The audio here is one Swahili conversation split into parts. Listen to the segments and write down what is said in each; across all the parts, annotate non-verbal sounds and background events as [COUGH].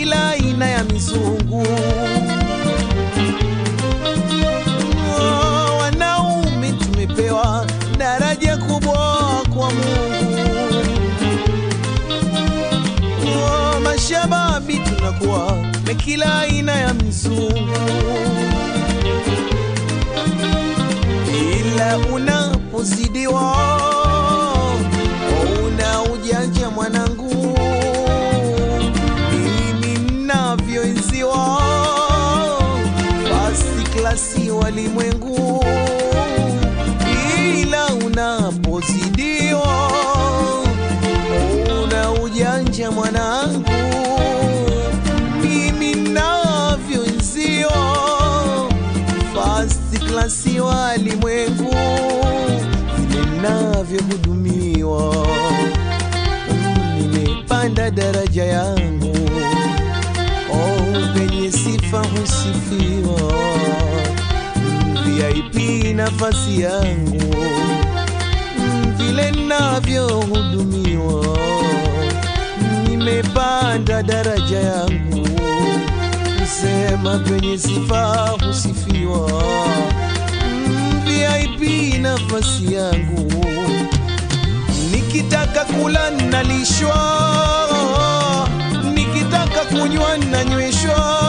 kila aina ya mizungu wanaume tumepewa daraja kubwa kwa mashababi tunakuwa na kila aina ya mizungu ila unapozidiwa ulimwengu, ila unapozidiwa una ujanja mwanangu, mimi navyoenziwa first class walimwengu ninavyohudumiwa, nimepanda daraja yangu, oh penye sifa husifiwa. VIP nafasi yangu. Vile navyohudumiwa, nimepanda daraja yangu, kusema kwenye sifa husifiwa. VIP nafasi yangu, nikitaka kula nalishwa, nikitaka kunywa nanyweshwa.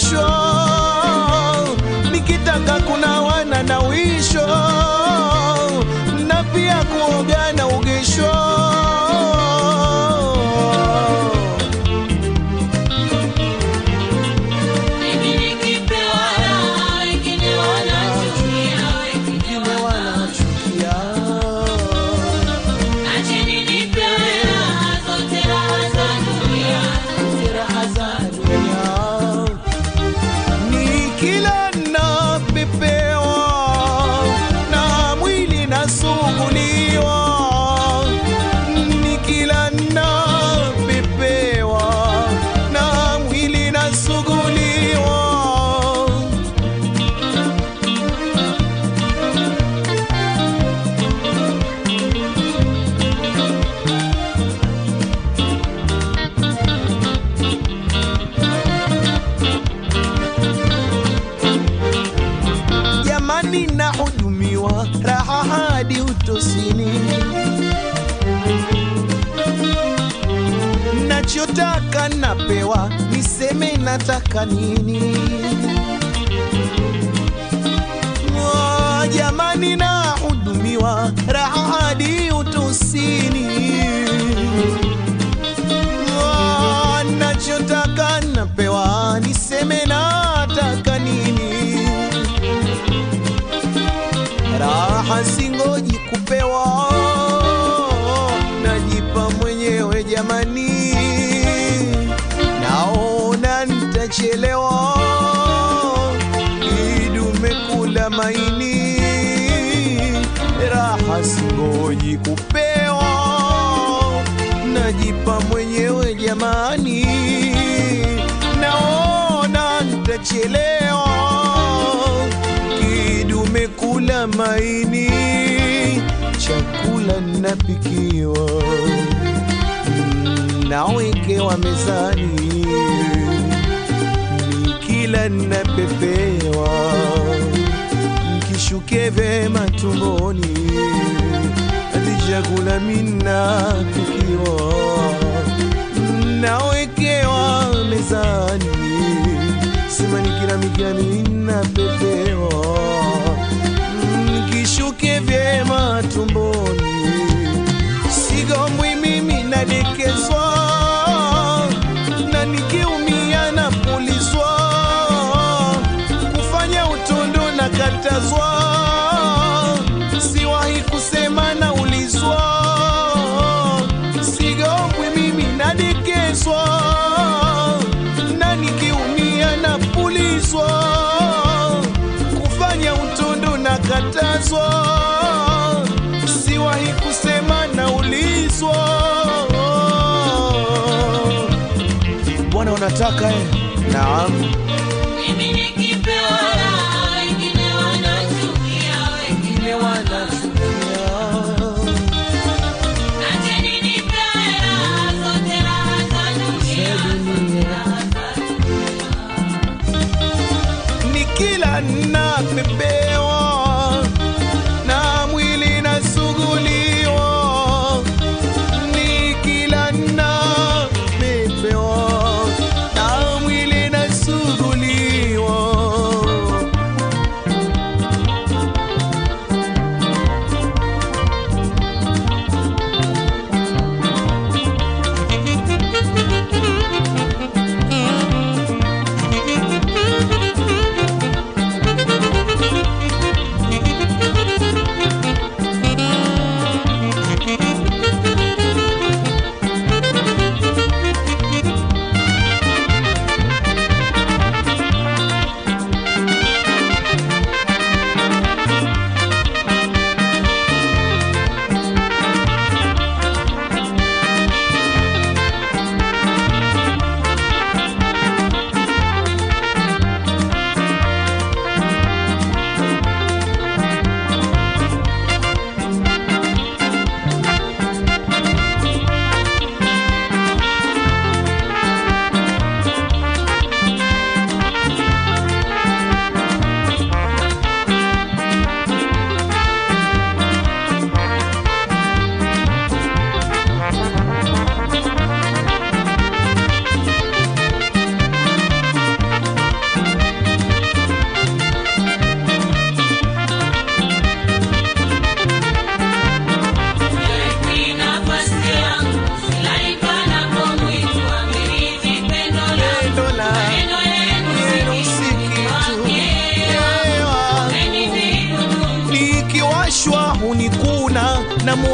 mwisho, kuna wana na wisho. Nataka nini? Jamani, nahudumiwa raha hadi utusini. Oh, nachotaka napewa, niseme nataka nini? Raha singoji najipa mwenyewe jamani, naona nitachelewa kidume kula maini, chakula napikiwa, mm, nawekewa mezani, nikila nnapepewa, nkishuke vema tumboni, chakula mina pikiwa, nawekewa mezani. Mikila mina pepewa nikishuke vyema tumboni. Sigombwi katazwa siwahi kusema naulizwa bwana unataka eh? naam. Mimi nikipewa raha, wengine wanachukia, wengine wanachukia. Acheni nipewe raha,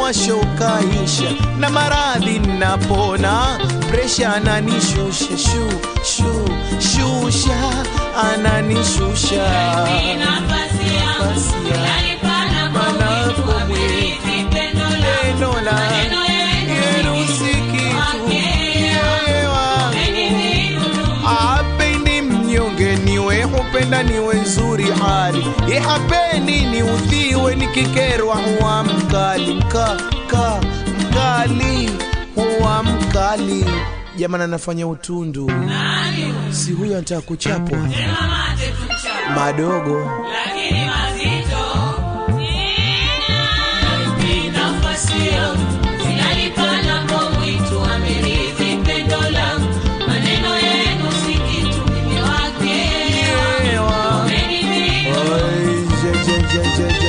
mwasho ukaisha na maradhi napona presha ananishusha shu shu shusha ananishusha. Ndani la nzuri hali. Ihapendi ni udhiwe nikikerwa huwa mkali mka, ka, mkali huwa mkali jamani, anafanya utundu. Nani? si huyo anataka kuchapwa madogo lakini mazito Yeah, yeah, yeah.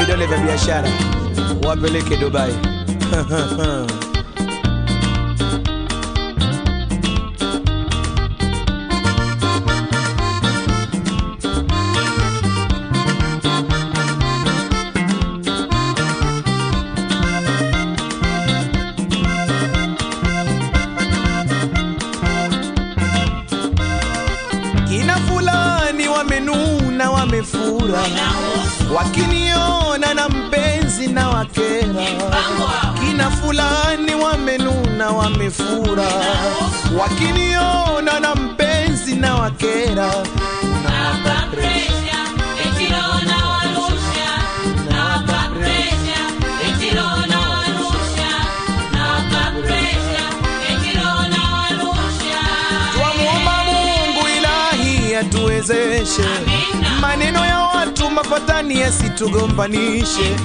you don't live in biashara. Do Dubai. [LAUGHS] [LAUGHS] wamenuna, wamefura, wakiniona na mpenzi na wakera. Kina fulani wamenuna, wamefura, wakiniona na mpenzi na wakera. Nawapa ilahi maneno ya watu mafatani yasitugombanishe.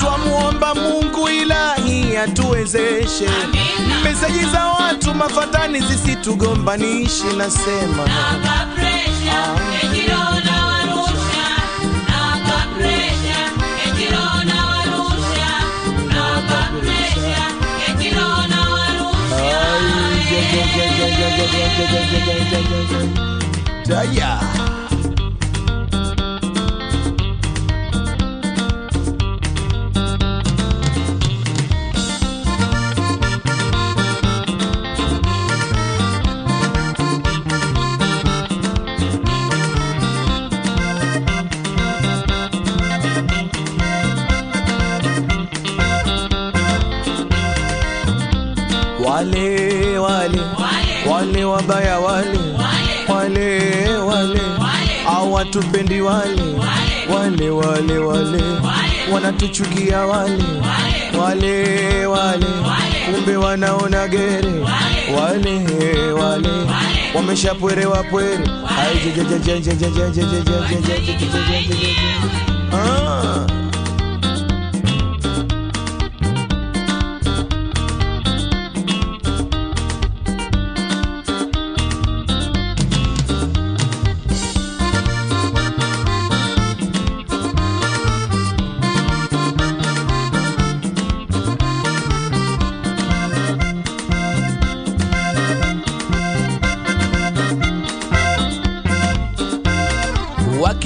Twamuomba Mungu ilahi atuwezeshe, meseji za watu mafatani zisitugombanishe. Nasema Yeah, yeah, yeah, yeah, yeah, yeah, yeah, yeah, yeah. البداية والي والي والي. وبا يا والي. Hawatupendi wale wale wale wale wanatuchukia wale wale wale kumbe wanaona gere wale wale wameshapwerewa pwere Ai,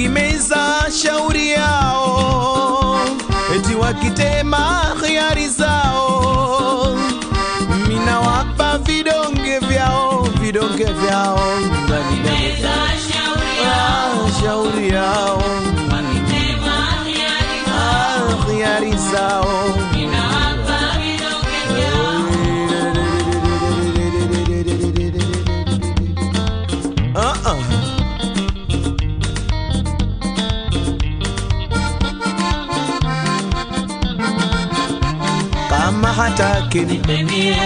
wakimeza shauri yao, eti wakitema khiari zao, mina wapa vidonge vyao, vidonge vyao. Shauri Ah, shauri yao, wakitema hiari Ah, khiari zao hataki nipenie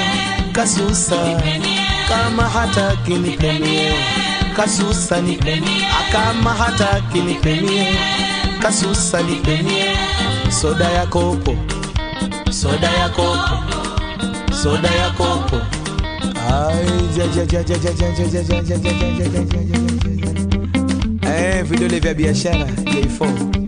kasusa, kama hataki nipenie kasusa nipenie, kama hataki nipenie kasusa nipenie, soda ya kopo, soda ya kopo, soda ya kopo. Ai, ja, ja, ja, ja, ja, ja, ja, ja, ja, ja, ja, ja, ja, ja, ja. Eh, vya biashara J4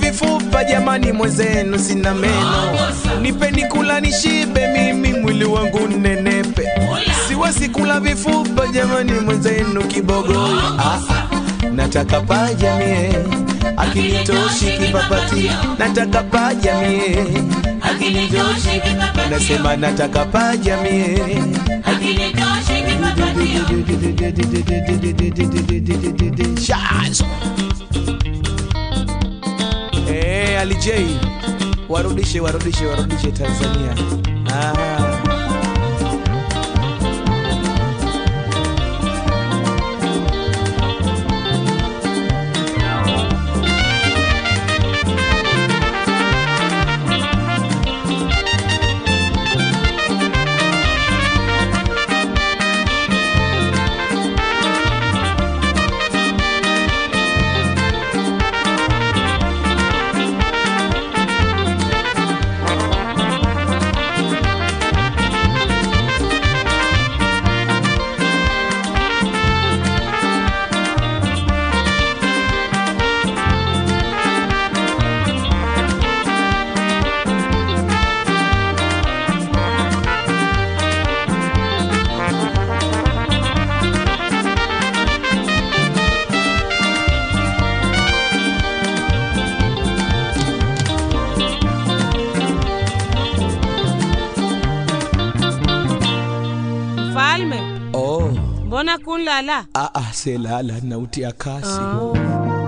vifupa jamani, mwenzenu sina meno. Nipeni kula nishibe, mimi mwili wangu nenepe, siwezi kula vifupa jamani, mwenzenu kibogoyo. Nataka paja mie akinitoshi kipapati, nataka paja mie akinitoshi kipapati, nasema nataka paja mie Akinitoshi kipapatio. Ali J warudishe warudishe warudishe Tanzania. Ah. ah, mbona kunlala aa selala nautia kasi oh.